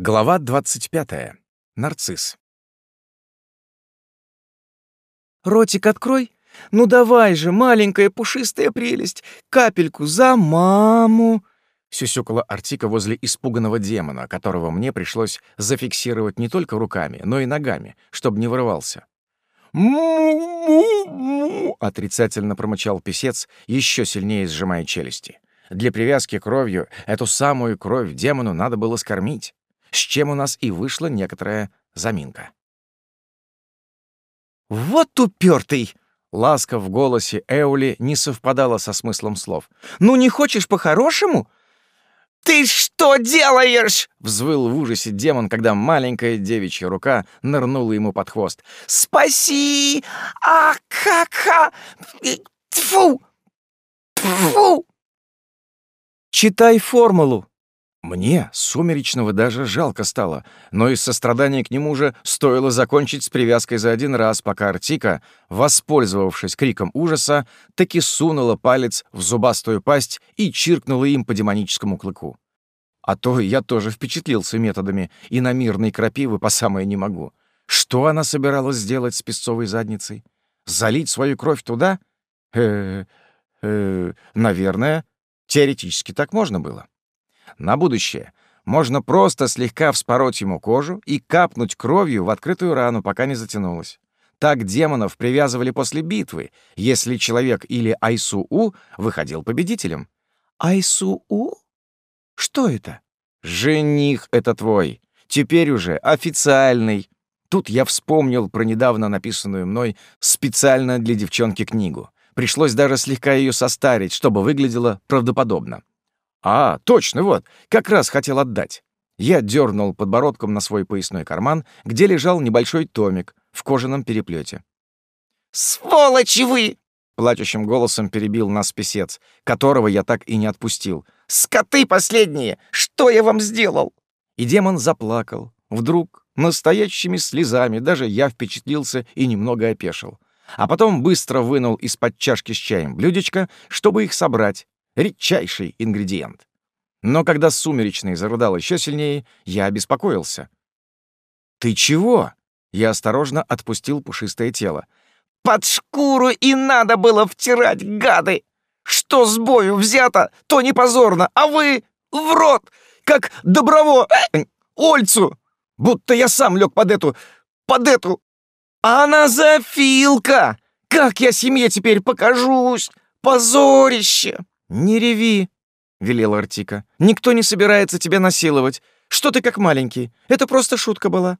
Глава 25. Нарцисс. «Ротик открой! Ну давай же, маленькая пушистая прелесть! Капельку за маму!» Сюсюкала Артика возле испуганного демона, которого мне пришлось зафиксировать не только руками, но и ногами, чтобы не вырывался. «Му-му-му!» — отрицательно промычал писец, еще сильнее сжимая челюсти. Для привязки кровью эту самую кровь демону надо было скормить с чем у нас и вышла некоторая заминка. «Вот упертый!» Ласка в голосе Эули не совпадала со смыслом слов. «Ну не хочешь по-хорошему?» «Ты что делаешь?» — взвыл в ужасе демон, когда маленькая девичья рука нырнула ему под хвост. «Спаси! А-ха-ха! Тьфу! Тьфу!» «Читай формулу!» Мне сумеречного даже жалко стало, но из сострадания к нему же стоило закончить с привязкой за один раз, пока Артика, воспользовавшись криком ужаса, таки сунула палец в зубастую пасть и чиркнула им по демоническому клыку. А то я тоже впечатлился методами и на мирной крапивы по самое не могу. Что она собиралась сделать с песцовой задницей? Залить свою кровь туда? Э, -э, -э наверное, теоретически так можно было. На будущее можно просто слегка вспороть ему кожу и капнуть кровью в открытую рану, пока не затянулась. Так демонов привязывали после битвы, если человек или Айсуу выходил победителем. Айсуу? Что это? Жених это твой. Теперь уже официальный. Тут я вспомнил про недавно написанную мной специально для девчонки книгу. Пришлось даже слегка ее состарить, чтобы выглядело правдоподобно. «А, точно, вот, как раз хотел отдать». Я дернул подбородком на свой поясной карман, где лежал небольшой томик в кожаном переплете. «Сволочи вы!» — плачущим голосом перебил нас писец, которого я так и не отпустил. «Скоты последние! Что я вам сделал?» И демон заплакал. Вдруг, настоящими слезами, даже я впечатлился и немного опешил. А потом быстро вынул из-под чашки с чаем блюдечко, чтобы их собрать, редчайший ингредиент. Но когда сумеречный зарыдал еще сильнее, я обеспокоился. «Ты чего?» Я осторожно отпустил пушистое тело. «Под шкуру и надо было втирать, гады! Что с бою взято, то не позорно, а вы в рот, как доброво... Э, Ольцу! Будто я сам лег под эту... под эту... Она зафилка! Как я семье теперь покажусь? Позорище!» «Не реви», — велела Артика. «Никто не собирается тебя насиловать. Что ты как маленький? Это просто шутка была».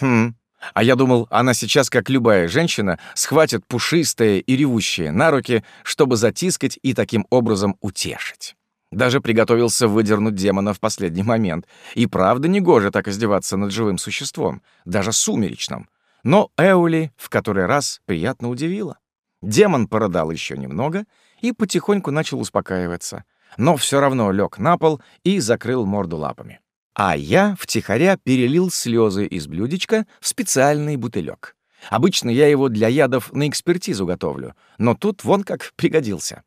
«Хм. А я думал, она сейчас, как любая женщина, схватит пушистое и ревущее на руки, чтобы затискать и таким образом утешить. Даже приготовился выдернуть демона в последний момент. И правда негоже так издеваться над живым существом, даже сумеречным. Но Эули в который раз приятно удивила. Демон породал еще немного — и потихоньку начал успокаиваться, но все равно лег на пол и закрыл морду лапами. А я втихаря перелил слезы из блюдечка в специальный бутылек. Обычно я его для ядов на экспертизу готовлю, но тут вон как пригодился.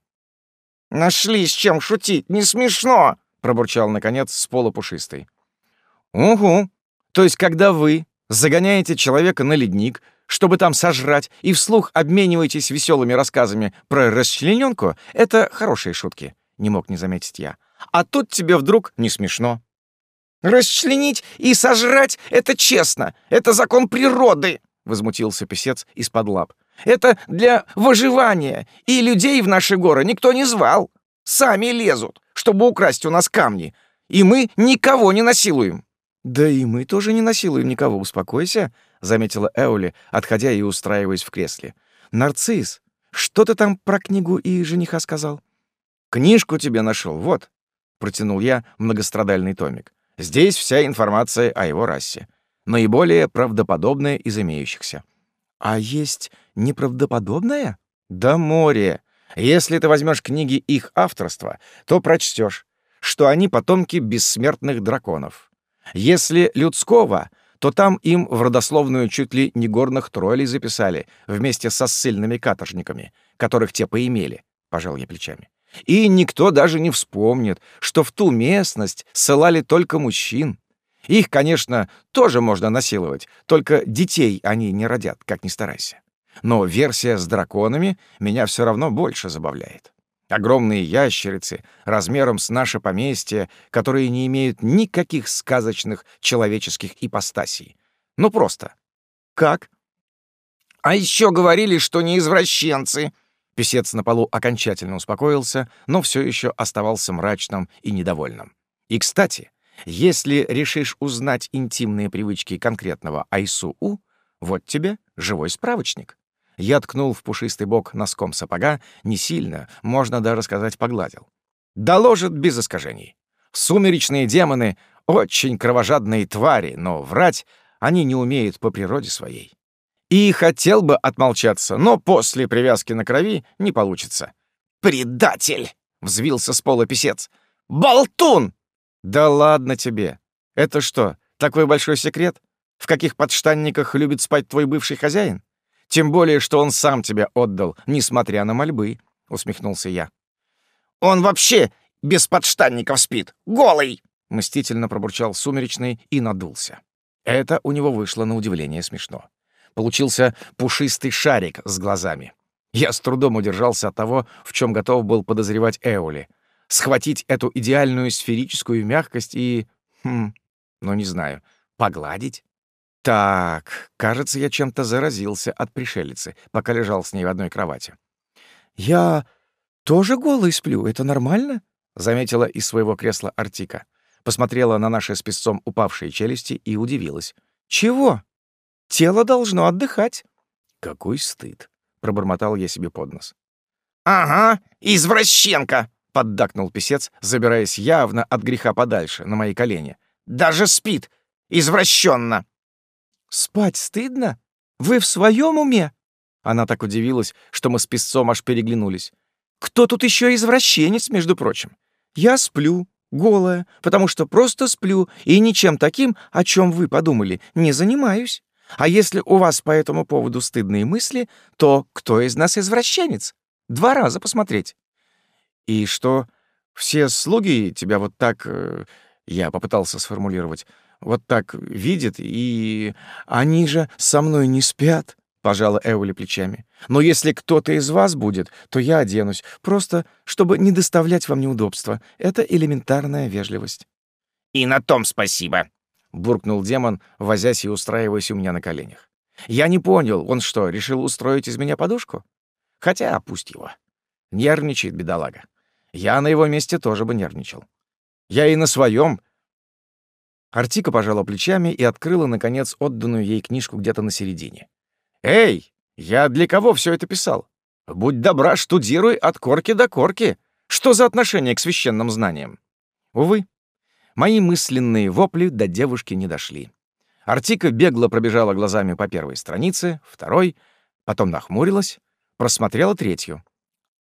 «Нашли с чем шутить, не смешно!» — пробурчал, наконец, с пола пушистый. «Угу. То есть, когда вы загоняете человека на ледник, чтобы там сожрать, и вслух обмениваетесь веселыми рассказами про расчлененку, это хорошие шутки, не мог не заметить я. А тут тебе вдруг не смешно. «Расчленить и сожрать — это честно, это закон природы!» — возмутился писец из-под лап. «Это для выживания, и людей в наши горы никто не звал. Сами лезут, чтобы украсть у нас камни, и мы никого не насилуем». «Да и мы тоже не насилуем никого, успокойся», — заметила Эули, отходя и устраиваясь в кресле. «Нарцисс, что ты там про книгу и жениха сказал?» «Книжку тебе нашел, вот», — протянул я многострадальный томик. «Здесь вся информация о его расе. Наиболее правдоподобная из имеющихся». «А есть неправдоподобная?» «Да море. Если ты возьмешь книги их авторства, то прочтешь, что они потомки бессмертных драконов. Если людского, то там им в родословную чуть ли не горных троллей записали, вместе со ссыльными каторжниками, которых те поимели, — пожал я плечами. И никто даже не вспомнит, что в ту местность ссылали только мужчин. Их, конечно, тоже можно насиловать, только детей они не родят, как ни старайся. Но версия с драконами меня все равно больше забавляет. Огромные ящерицы размером с наше поместье, которые не имеют никаких сказочных человеческих ипостасей. Ну просто. Как? А еще говорили, что не извращенцы. Песец на полу окончательно успокоился, но все еще оставался мрачным и недовольным. И, кстати, если решишь узнать интимные привычки конкретного Айсу-У, вот тебе живой справочник. Я ткнул в пушистый бок носком сапога, не сильно, можно даже сказать, погладил. Доложит без искажений. Сумеречные демоны — очень кровожадные твари, но врать они не умеют по природе своей. И хотел бы отмолчаться, но после привязки на крови не получится. «Предатель!» — взвился с пола писец. «Болтун!» «Да ладно тебе! Это что, такой большой секрет? В каких подштанниках любит спать твой бывший хозяин? Тем более, что он сам тебя отдал, несмотря на мольбы», — усмехнулся я. «Он вообще без подштанников спит, голый!» — мстительно пробурчал сумеречный и надулся. Это у него вышло на удивление смешно. Получился пушистый шарик с глазами. Я с трудом удержался от того, в чем готов был подозревать Эоли. Схватить эту идеальную сферическую мягкость и... Хм, ну не знаю, погладить? Так, кажется, я чем-то заразился от пришелицы, пока лежал с ней в одной кровати. «Я тоже голый сплю, это нормально?» — заметила из своего кресла Артика. Посмотрела на наши с песцом упавшие челюсти и удивилась. «Чего? Тело должно отдыхать». «Какой стыд!» — пробормотал я себе под нос. «Ага, извращенка!» — поддакнул писец, забираясь явно от греха подальше, на мои колени. «Даже спит! Извращенно!» «Спать стыдно? Вы в своем уме?» Она так удивилась, что мы с песцом аж переглянулись. «Кто тут еще извращенец, между прочим? Я сплю, голая, потому что просто сплю и ничем таким, о чем вы подумали, не занимаюсь. А если у вас по этому поводу стыдные мысли, то кто из нас извращенец? Два раза посмотреть». «И что, все слуги тебя вот так...» э, Я попытался сформулировать вот так видит, и они же со мной не спят», — пожала Эули плечами. «Но если кто-то из вас будет, то я оденусь, просто чтобы не доставлять вам неудобства. Это элементарная вежливость». «И на том спасибо», — буркнул демон, возясь и устраиваясь у меня на коленях. «Я не понял, он что, решил устроить из меня подушку? Хотя пусть его. Нервничает бедолага. Я на его месте тоже бы нервничал. Я и на своем Артика пожала плечами и открыла, наконец, отданную ей книжку где-то на середине. «Эй, я для кого все это писал? Будь добра, штудируй от корки до корки. Что за отношение к священным знаниям?» Увы, мои мысленные вопли до девушки не дошли. Артика бегло пробежала глазами по первой странице, второй, потом нахмурилась, просмотрела третью.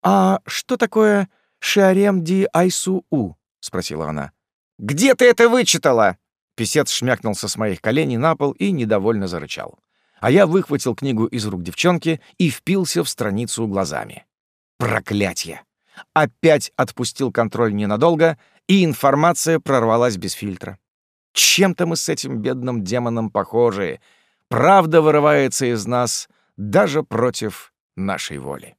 «А что такое Шиарем ди Айсу-У?» — спросила она. «Где ты это вычитала?» Песец шмякнулся с моих коленей на пол и недовольно зарычал. А я выхватил книгу из рук девчонки и впился в страницу глазами. Проклятье! Опять отпустил контроль ненадолго, и информация прорвалась без фильтра. Чем-то мы с этим бедным демоном похожи. Правда вырывается из нас даже против нашей воли.